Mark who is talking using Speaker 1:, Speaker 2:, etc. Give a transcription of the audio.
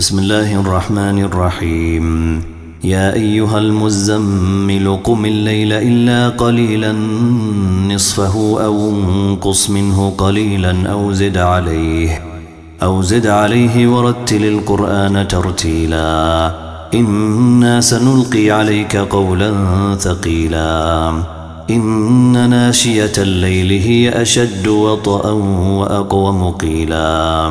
Speaker 1: بسم الله الرحمن الرحيم. يا أيها المزمل قم الليل إلا قليلا نصفه أو انقص منه قليلا أو زد عليه أو زد عليه ورتل القرآن ترتيلا. إنا سنلقي عليك قولا ثقيلا. إن ناشية الليل هي أشد وطأ وأقوم قيلا